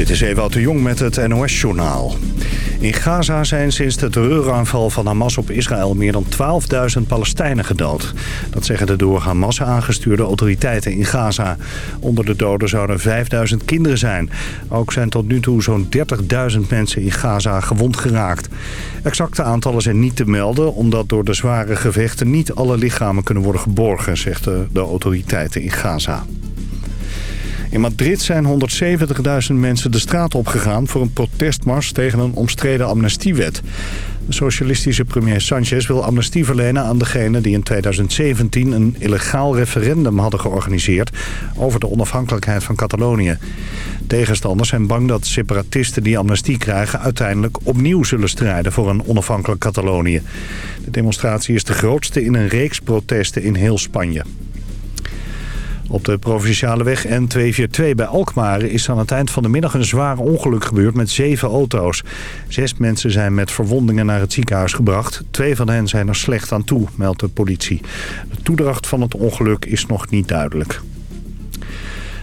Dit is Ewout de Jong met het NOS-journaal. In Gaza zijn sinds de terreuraanval van Hamas op Israël meer dan 12.000 Palestijnen gedood. Dat zeggen de door Hamas aangestuurde autoriteiten in Gaza. Onder de doden zouden 5.000 kinderen zijn. Ook zijn tot nu toe zo'n 30.000 mensen in Gaza gewond geraakt. Exacte aantallen zijn niet te melden... omdat door de zware gevechten niet alle lichamen kunnen worden geborgen... zegt de, de autoriteiten in Gaza. In Madrid zijn 170.000 mensen de straat opgegaan voor een protestmars tegen een omstreden amnestiewet. De socialistische premier Sanchez wil amnestie verlenen aan degenen die in 2017 een illegaal referendum hadden georganiseerd over de onafhankelijkheid van Catalonië. Tegenstanders zijn bang dat separatisten die amnestie krijgen uiteindelijk opnieuw zullen strijden voor een onafhankelijk Catalonië. De demonstratie is de grootste in een reeks protesten in heel Spanje. Op de provinciale weg N242 bij Alkmaar is aan het eind van de middag een zwaar ongeluk gebeurd met zeven auto's. Zes mensen zijn met verwondingen naar het ziekenhuis gebracht. Twee van hen zijn er slecht aan toe, meldt de politie. De toedracht van het ongeluk is nog niet duidelijk.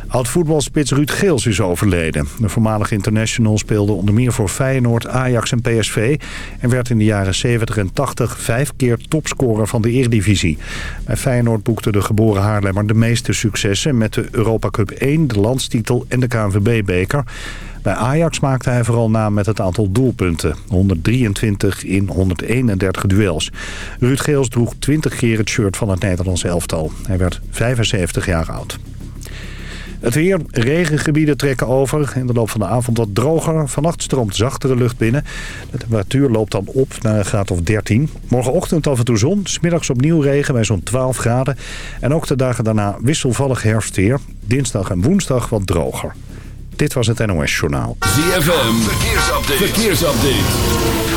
Oud-voetbalspits Ruud Geels is overleden. De voormalige international speelde onder meer voor Feyenoord, Ajax en PSV... en werd in de jaren 70 en 80 vijf keer topscorer van de Eredivisie. Bij Feyenoord boekte de geboren Haarlemmer de meeste successen... met de Europa Cup 1, de landstitel en de KNVB-beker. Bij Ajax maakte hij vooral naam met het aantal doelpunten. 123 in 131 duels. Ruud Geels droeg 20 keer het shirt van het Nederlands elftal. Hij werd 75 jaar oud. Het weer, regengebieden trekken over. In de loop van de avond wat droger. Vannacht stroomt zachtere lucht binnen. De temperatuur loopt dan op naar een graad of 13. Morgenochtend af en toe zon. Smiddags opnieuw regen bij zo'n 12 graden. En ook de dagen daarna wisselvallig herfstweer. Dinsdag en woensdag wat droger. Dit was het NOS Journaal. ZFM, verkeersupdate. verkeersupdate.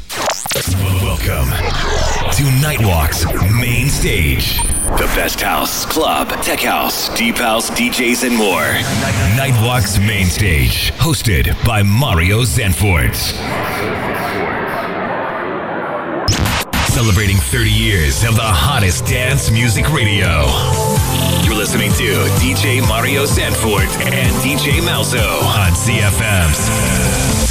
Welcome to Nightwalk's main stage. The best house, club, tech house, deep house, DJs, and more. Nightwalk's main stage, hosted by Mario Zanfort. Celebrating 30 years of the hottest dance music radio. You're listening to DJ Mario Zanfort and DJ Malzo on CFM's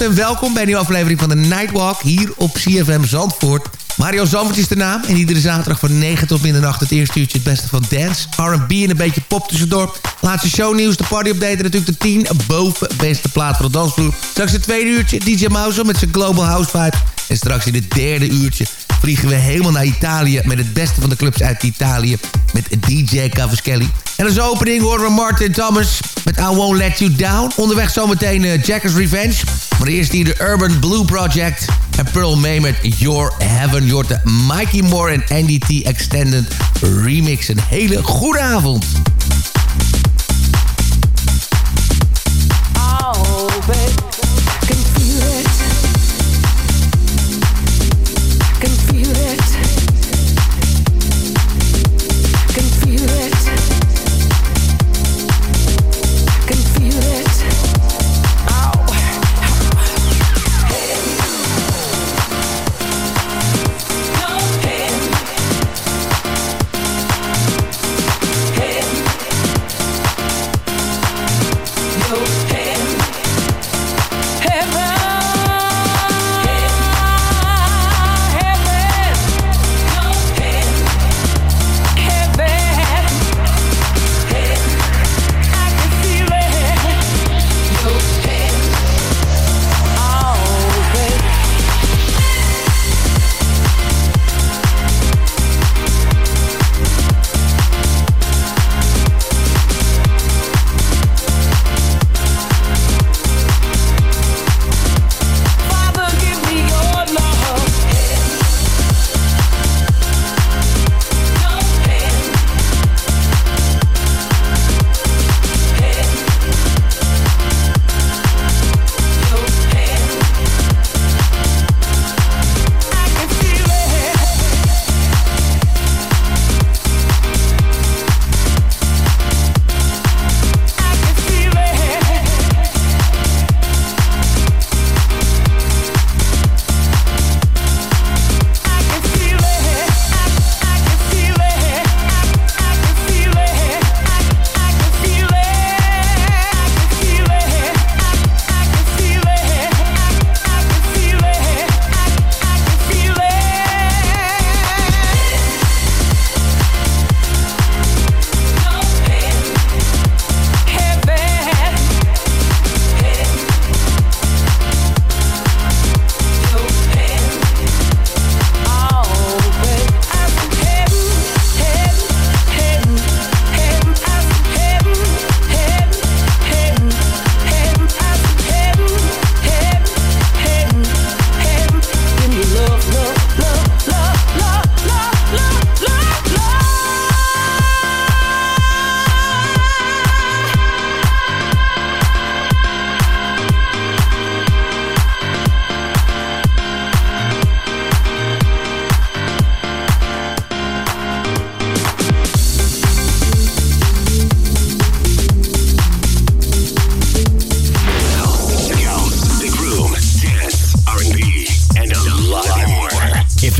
En welkom bij een nieuwe aflevering van de Nightwalk hier op CFM Zandvoort. Mario Zandvoort is de naam en iedere zaterdag van 9 tot middernacht het eerste uurtje het beste van dance, R&B en een beetje pop tussendoor. Laatste shownieuws, de party update en natuurlijk de 10 boven beste plaat voor de dansvloer. Straks het tweede uurtje DJ Mouse met zijn Global House Vibe. En straks in het derde uurtje vliegen we helemaal naar Italië... met het beste van de clubs uit Italië met DJ Cavaschelli. En als opening horen we Martin Thomas met I Won't Let You Down. Onderweg zometeen uh, Jackers Revenge. Maar eerst hier de Urban Blue Project en Pearl May met Your Heaven. Your de Mikey Moore en Andy T Extended Remix. Een hele goede avond. Oh.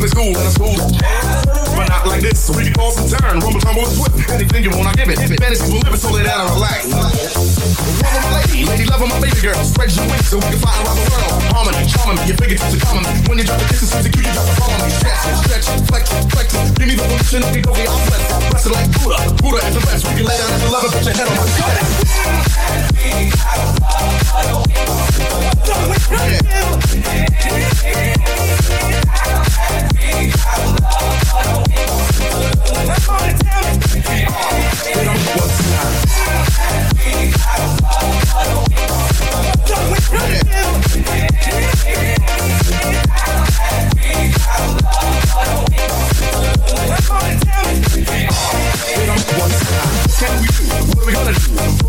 Play school, and a school. But not like this, we can call some turn. Rumble, tumble, and swift. Anything you want, I give it. Fantasies will live it, so lay down and relax. Woman, my lady, lady, love my baby girl. Spread your wings, so we can fly around the world. Harmony, charming, your fingertips are common. When you drop the distance, music, you drop the bomb on me. Stretch, stretch, flex, flex. Give me the permission, we go, I'll bless. Bless it like Buddha. Buddha is the best. We can lay down the love and put your head on my chest. What are we gonna do?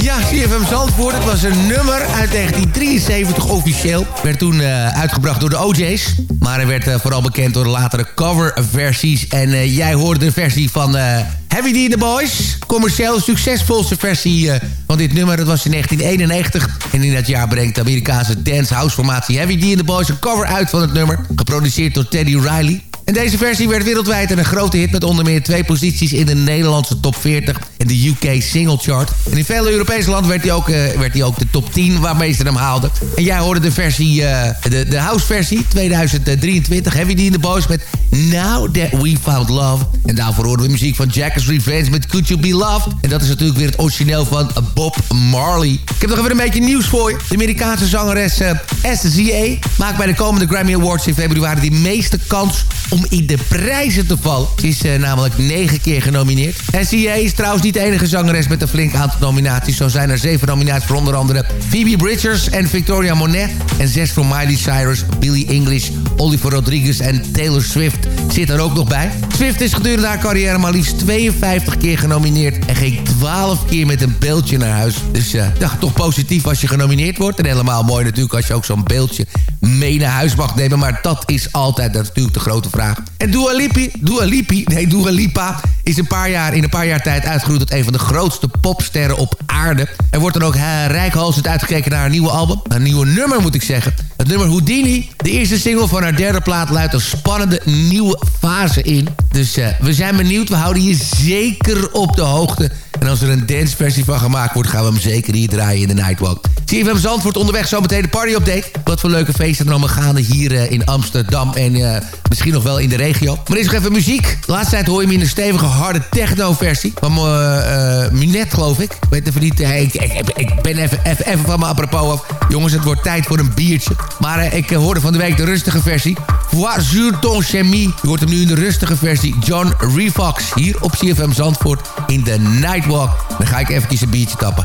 Ja, CFM Zandvoort. Het was een nummer uit 1973 officieel. Werd toen eh, uitgebracht door de OJ's. Maar hij werd eh, vooral bekend door de latere coverversies. En eh, jij hoorde de versie van Heavy D the Boys. Commercieel succesvolste versie eh, van dit nummer. Dat was in 1991. En in dat jaar brengt de Amerikaanse dance house formatie Heavy D the Boys een cover uit van het nummer. Geproduceerd door Teddy Riley. En deze versie werd wereldwijd een grote hit met onder meer twee posities in de Nederlandse top 40 en de UK single chart. En in vele Europese landen werd hij ook, eh, ook de top 10 waarmee ze hem haalden. En jij hoorde de versie, eh, de, de house versie 2023, Heavy D in the Boys met Now That We Found Love. En daarvoor hoorden we muziek van Jack's Revenge met Could You Be Loved. En dat is natuurlijk weer het origineel van Bob Marley. Ik heb nog even een beetje nieuws voor je. De Amerikaanse zangeres uh, SZA maakt bij de komende Grammy Awards in februari die meeste kans om in de prijzen te vallen. Ze is eh, namelijk negen keer genomineerd. SZA is trouwens niet de enige zangeres met een flink aantal nominaties. Zo zijn er zeven nominaties voor onder andere Phoebe Bridgers en Victoria Monet. En zes voor Miley Cyrus, Billie English, Oliver Rodriguez en Taylor Swift zit er ook nog bij. Swift is gedurende haar carrière maar liefst 52 keer genomineerd... en ging 12 keer met een beeldje naar huis. Dus uh, toch positief als je genomineerd wordt. En helemaal mooi natuurlijk als je ook zo'n beeldje mee naar huis mag nemen. Maar dat is altijd natuurlijk de grote vraag. En Dua Lipa, Dua Lipa, nee, Dua Lipa is een paar jaar, in een paar jaar tijd uitgegroeid tot een van de grootste popsterren op aarde. Er wordt dan ook uh, rijkhalsend uitgekeken naar haar nieuwe album. Een nieuwe nummer moet ik zeggen. Het nummer Houdini, de eerste single van haar derde plaat, luidt een spannende nieuwe fase in. Dus uh, we zijn benieuwd, we houden je zeker op de hoogte. En als er een danceversie van gemaakt wordt, gaan we hem zeker hier draaien in de Nightwalk. CFM Zandvoort onderweg zometeen de party update. Wat voor leuke feesten er allemaal gaande hier uh, in Amsterdam en misschien nog wel in de regio. Maar eerst nog even muziek. De laatste tijd hoor je hem in een stevige harde techno versie. Van uh, Minet geloof ik. Ik weet even niet. ik, ik, ik, ben even, even, even van mijn apropos af. Jongens, het wordt tijd voor een biertje. Maar ik hoorde van de week de rustige versie. Vois sur ton chemie. Je hoort hem nu in de rustige versie. John Refox hier op CFM Zandvoort in de Nightwalk. Dan ga ik eventjes een biertje tappen.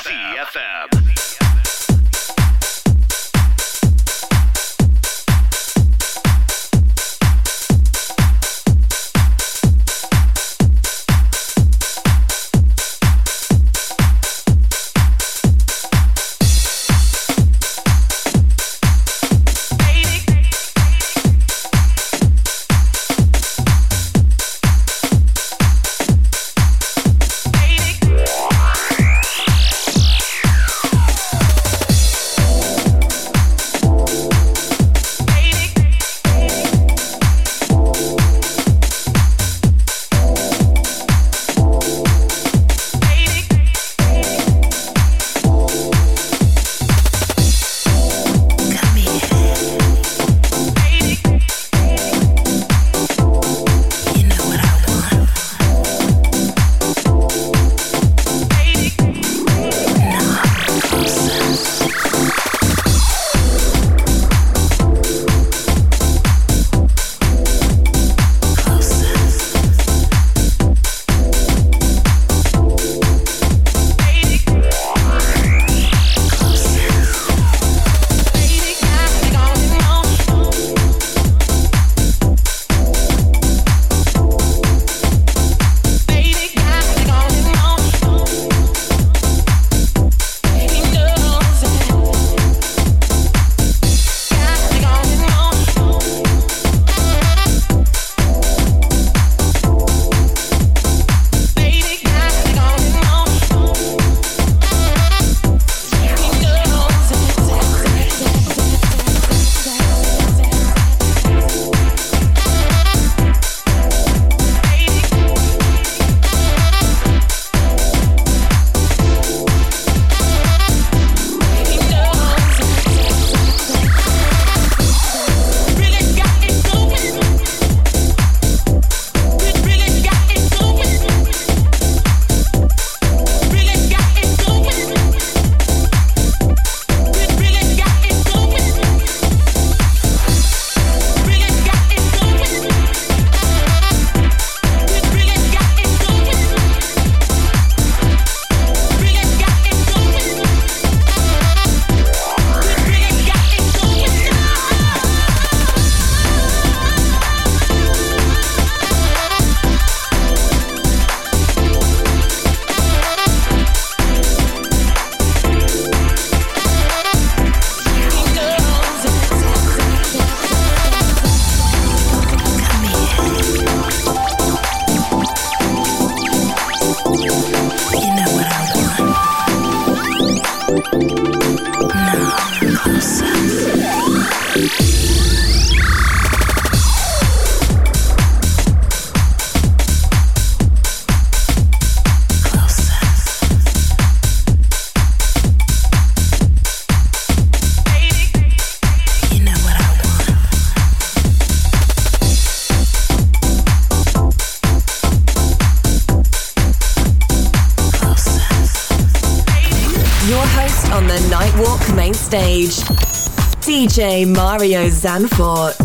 Mario Zanfort.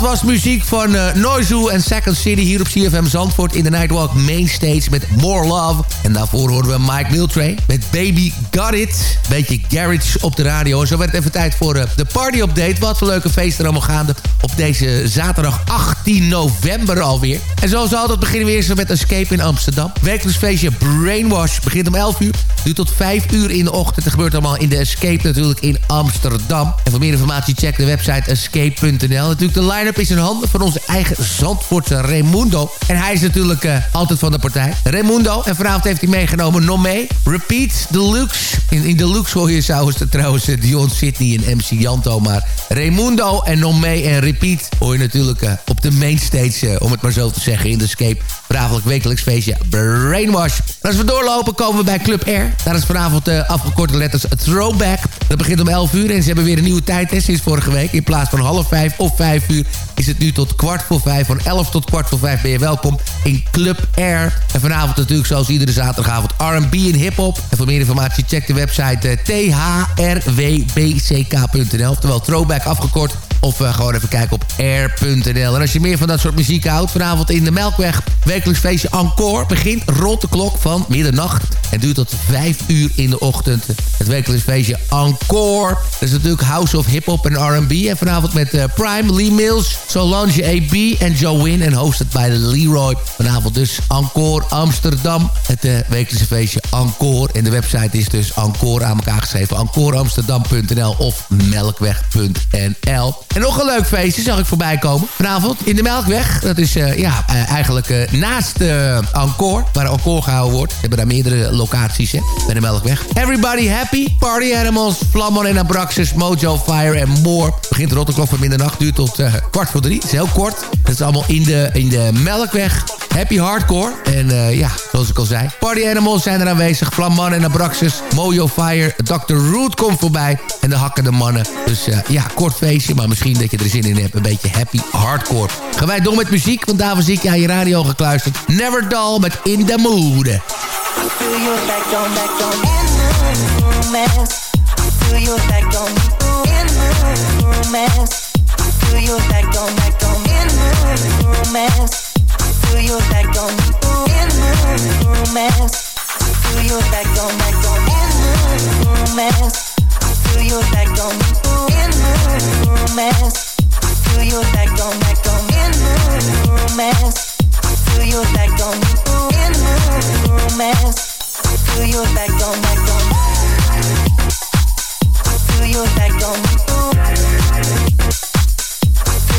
Was muziek van uh, Noizu en Second City hier op CFM Zandvoort in de Nightwalk Mainstage met More Love. En daarvoor horen we Mike Miltray met Baby Got It. Beetje garage op de radio. En zo werd het even tijd voor uh, de party update. Wat voor leuke feesten allemaal gaande op deze zaterdag 18 november alweer. En zoals altijd beginnen we eerst met Escape in Amsterdam. Wekelijks feestje Brainwash begint om 11 uur. Nu tot 5 uur in de ochtend. Het gebeurt allemaal in de Escape natuurlijk in Amsterdam. En voor meer informatie check de website escape.nl. Natuurlijk de is in handen van onze eigen Zandvoortse Raimundo. En hij is natuurlijk uh, altijd van de partij. Raimundo. En vanavond heeft hij meegenomen Nomé. Repeat Deluxe. In, in Deluxe hoor je trouwens, trouwens uh, Dion Sydney en MC Janto. Maar Raimundo en Nomé en Repeat hoor je natuurlijk uh, op de mainstage, om het maar zo te zeggen, in de Escape. Vanavond wekelijks feestje Brainwash. Als we doorlopen komen we bij Club Air. Daar is vanavond de afgekorte letters Throwback. Dat begint om 11 uur en ze hebben weer een nieuwe tijd sinds vorige week. In plaats van half vijf of vijf uur is het nu tot kwart voor vijf. Van 11 tot kwart voor vijf ben je welkom in Club Air. En vanavond natuurlijk zoals iedere zaterdagavond R&B en hiphop. En voor meer informatie check de website uh, thrwbck.nl. Oftewel throwback afgekort. Of uh, gewoon even kijken op air.nl. En als je meer van dat soort muziek houdt... vanavond in de Melkweg wekelijks feestje Encore... begint rond de klok van middernacht... en duurt tot vijf uur in de ochtend. Het wekelijks feestje Encore. Dat is natuurlijk House of Hip-Hop en R&B. En vanavond met uh, Prime, Lee Mills, Solange AB en Win. En hosted bij Leroy. Vanavond dus Encore Amsterdam. Het uh, wekelijkse feestje Encore. En de website is dus Encore aan elkaar geschreven. EncoreAmsterdam.nl of Melkweg.nl. En nog een leuk feestje zag ik voorbij komen. Vanavond in de Melkweg. Dat is uh, ja, uh, eigenlijk naast Encore. Waar Encore gehouden wordt. Hebben daar meerdere locaties hè, bij de Melkweg. Everybody Happy. Party Animals. Flammon en Abraxas. Mojo Fire en more. Begint rond de klok van middernacht. Duurt tot kwart voor drie. Is heel kort. Dat is allemaal in de, in de Melkweg. Happy Hardcore. En ja, zoals ik al zei. Party Animals zijn er aanwezig. Flammon en Abraxas. Mojo Fire. Dr. Root komt voorbij. En de hakkende mannen. Dus ja, kort feestje. Maar misschien dat je er zin in hebt. Een beetje happy hardcore. Gaan wij door met muziek, want daarvoor zie ik je aan je radio gekluisterd. Never Dull met In The Mood. I feel you back on, back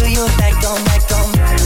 back on back on,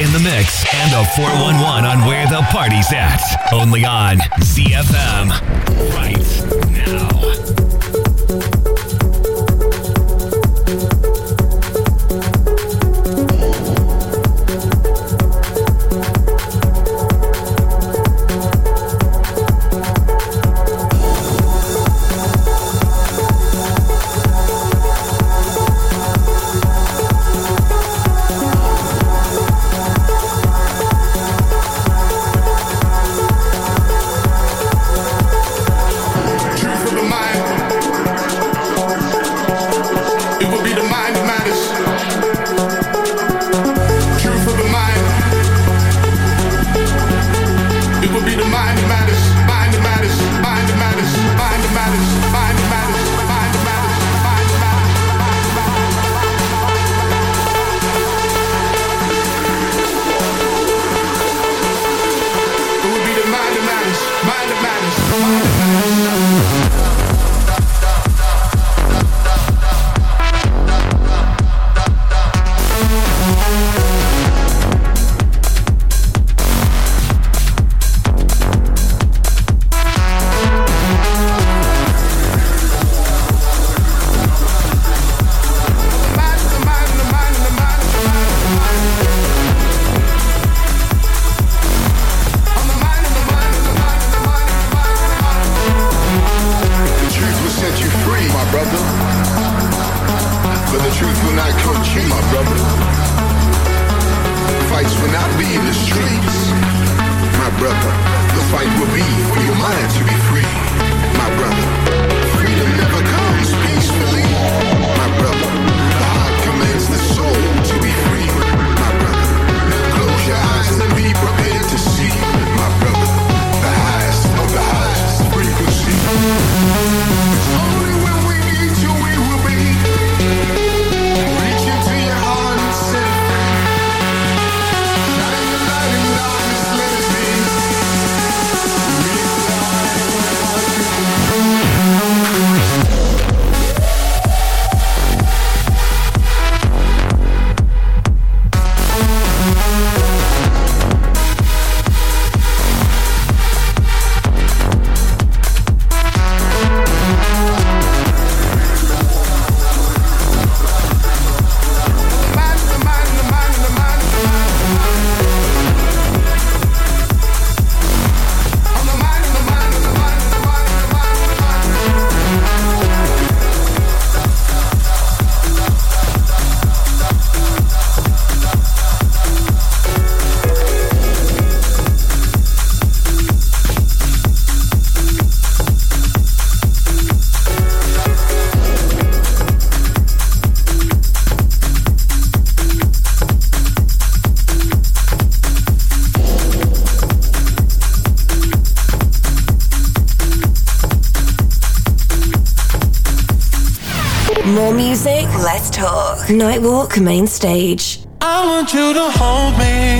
in the mix, and a 411 on where the party's at. Only on ZFM. Right Nightwalk Main Stage. I want you to hold me.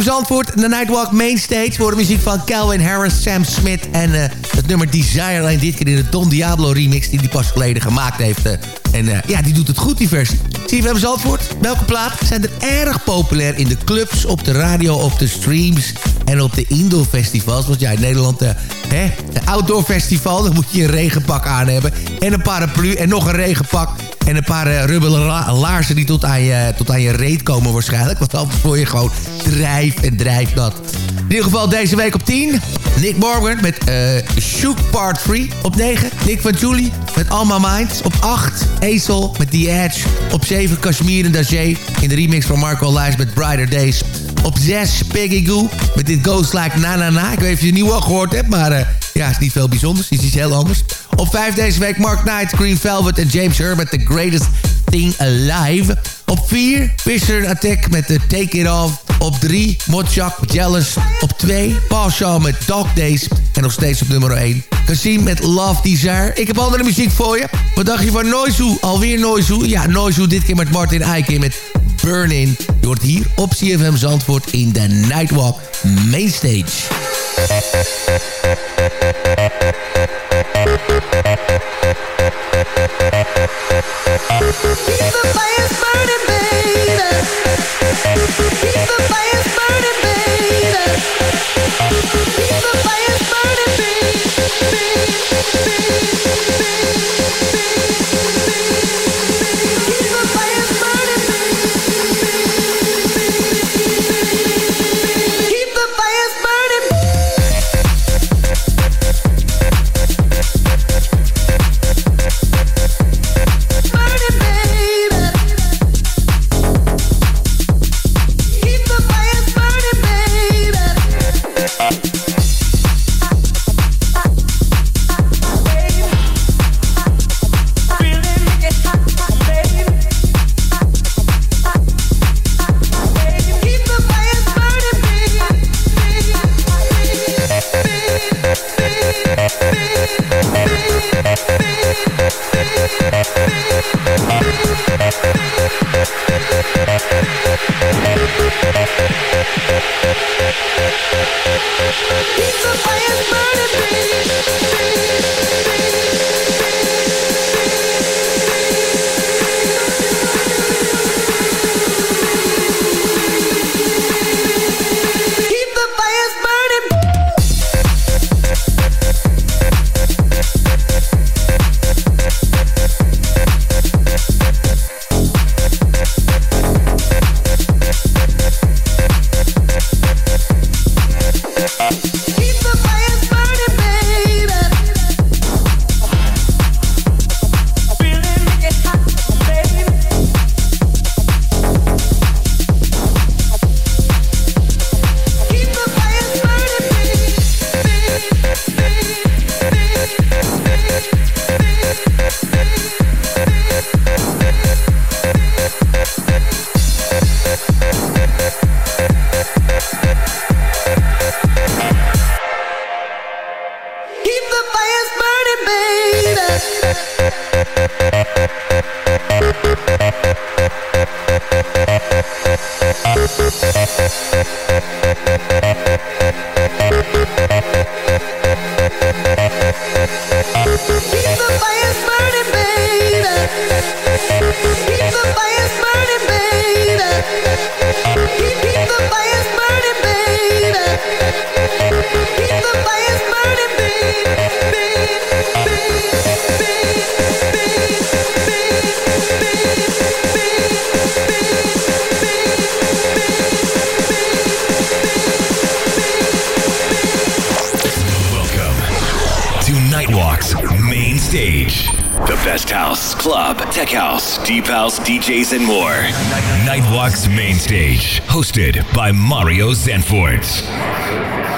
CFM Zandvoort, de Nightwalk Mainstage... voor de muziek van Calvin Harris, Sam Smith... en uh, het nummer Desire, alleen dit keer in de Don Diablo remix... die hij pas geleden gemaakt heeft. Uh, en uh, ja, die doet het goed, die versie. CFM Zandvoort, welke plaat zijn er erg populair... in de clubs, op de radio, op de streams... en op de indoor festivals. Want ja, in Nederland, hè, de outdoor festival... dan moet je een regenpak aan hebben... en een paraplu en nog een regenpak... En een paar uh, laarzen die tot aan, je, tot aan je reet komen waarschijnlijk. Want anders word je gewoon drijf en drijfnat. In ieder geval deze week op 10. Nick Morgan met uh, Shook Part 3. Op 9. Nick van Julie met All My Minds. Op 8. Azel met The Edge. Op 7. Kashmir en Dajé. In de remix van Marco Lijs met Brighter Days. Op 6. Peggy Goo met Dit Goes Like Na Na Na. Ik weet niet of je het nieuw al gehoord hebt, maar... Uh, ja, is niet veel bijzonders. Het is iets heel anders. Op 5 deze week Mark Knight, Green Velvet en James Herbert, The Greatest Thing Alive. Op 4 Fisher Attack met de Take It Off. Op 3 Modjak Jealous. Op 2 Paul Shaw met Dog Days. En nog steeds op nummer 1 Kasim met Love Desire. Ik heb andere muziek voor je. Wat dacht je van Noizu? Alweer Noizu? Ja, Noizu dit keer met Martin Eiken met Burn In. Je hoort hier op CFM Zandvoort in de Nightwalk Mainstage. Yeah.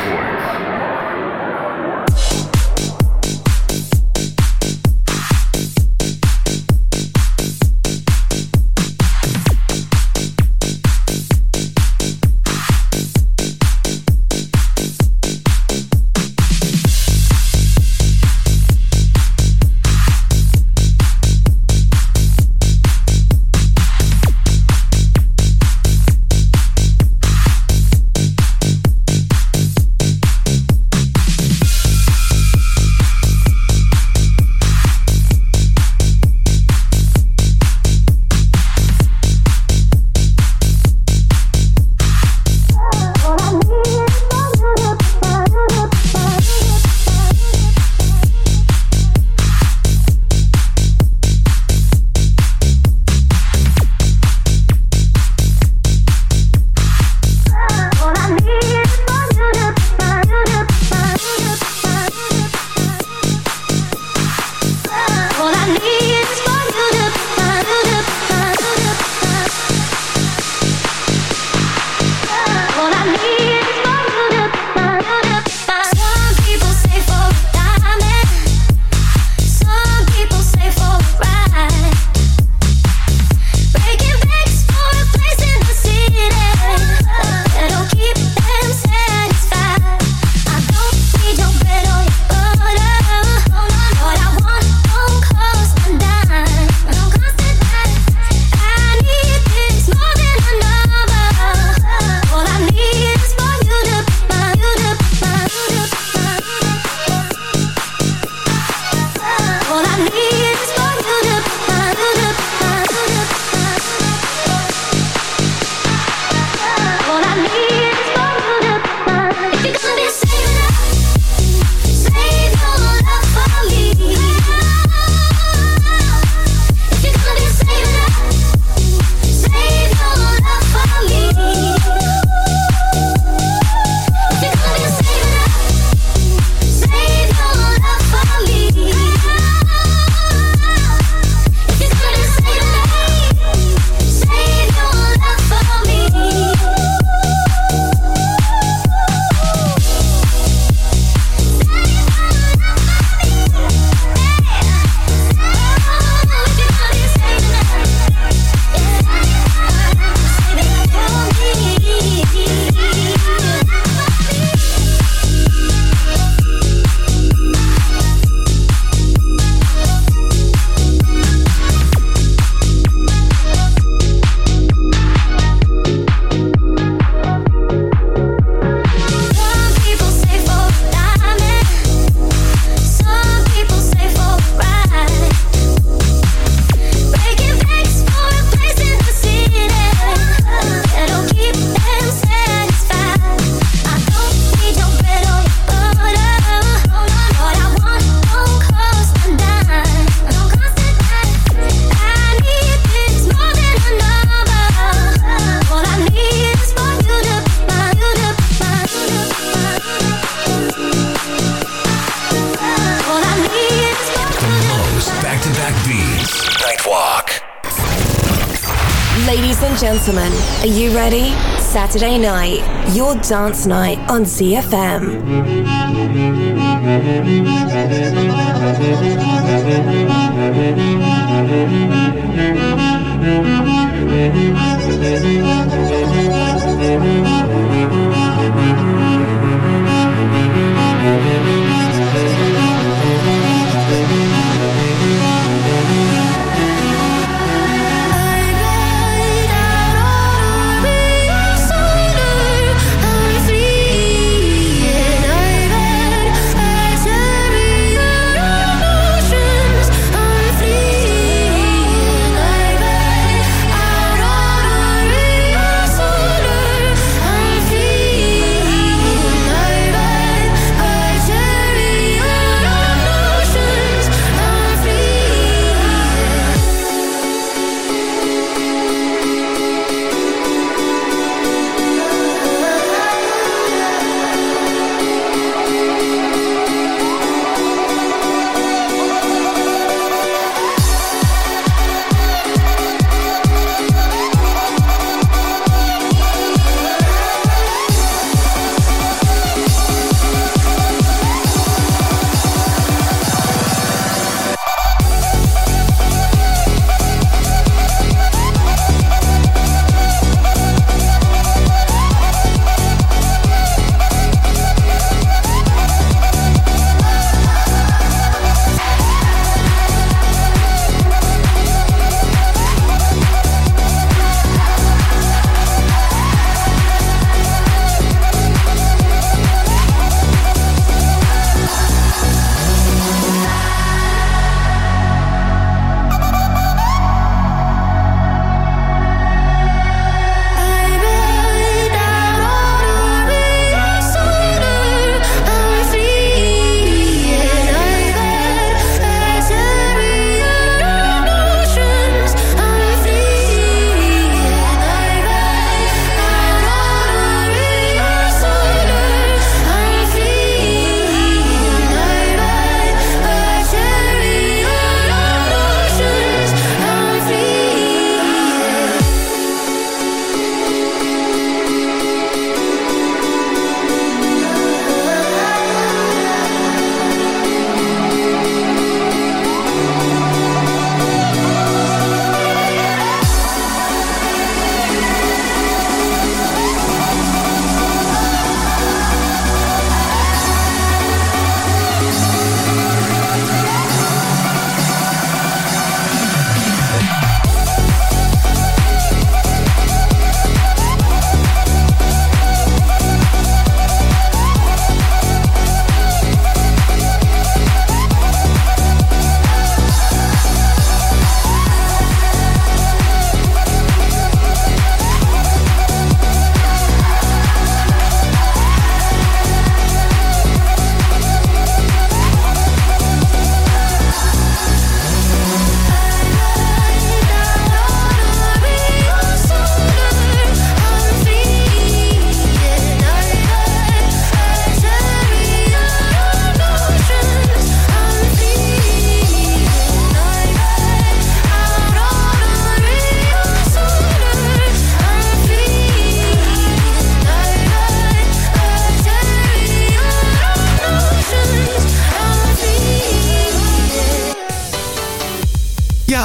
Are you ready? Saturday night, your dance night on ZFM.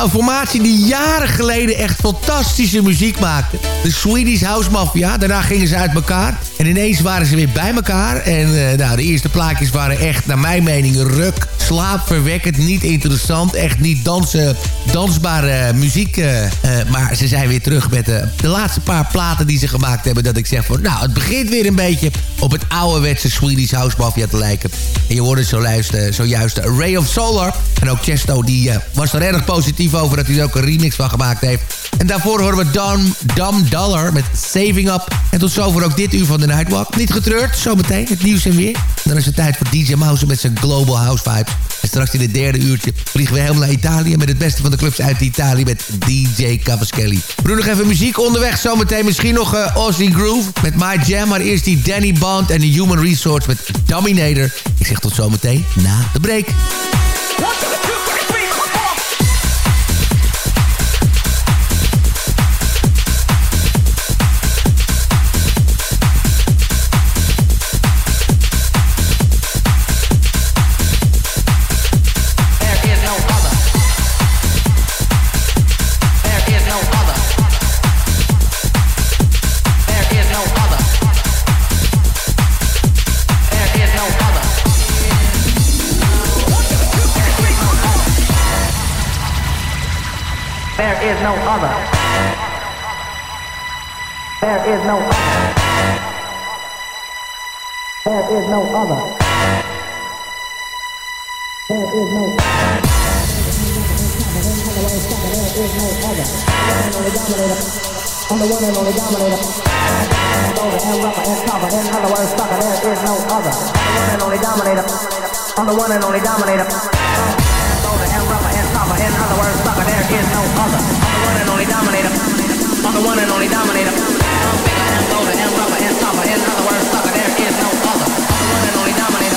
Een formatie die jaren geleden echt fantastische muziek maakte. De Swedish House Mafia. Daarna gingen ze uit elkaar. En ineens waren ze weer bij elkaar. En uh, nou, de eerste plaatjes waren echt, naar mijn mening, ruk. Slaapverwekkend, niet interessant. Echt niet dansen, dansbare muziek. Uh, uh, maar ze zijn weer terug met de laatste paar platen die ze gemaakt hebben. Dat ik zeg van, nou, het begint weer een beetje op het ouderwetse Swedish House Mafia te lijken. En je hoorde zojuist, zojuist Ray of Solar. En ook Chesto, die was er erg positief over dat hij er ook een remix van gemaakt heeft. En daarvoor horen we Dom, Dom Dollar met Saving Up. En tot zover ook dit uur van de Nightwalk. Niet getreurd, zometeen het nieuws en weer. Dan is het tijd voor DJ Mouse met zijn Global House Vibes. En straks in het derde uurtje vliegen we helemaal naar Italië... met het beste van de clubs uit Italië met DJ Cavaschelli. We nog even muziek onderweg. Zometeen misschien nog uh, Aussie Groove met My Jam. Maar eerst die Danny Bond en de Human Resource met Dominator. Ik zeg tot zometeen na de break. There is no other. There is no other. There is no other. I'm the one and only dominator. Over and rubber and copper. In other words, sucker, there is no other. The one and only dominator. I'm the one and only dominator. Over and rubber and copper. In other words, sucker, there is no other. The one and only dominator. I'm the one and only dominator. And bolder and rubber and copper. In other words, sucker, there is no other. I'm the one and only dominator.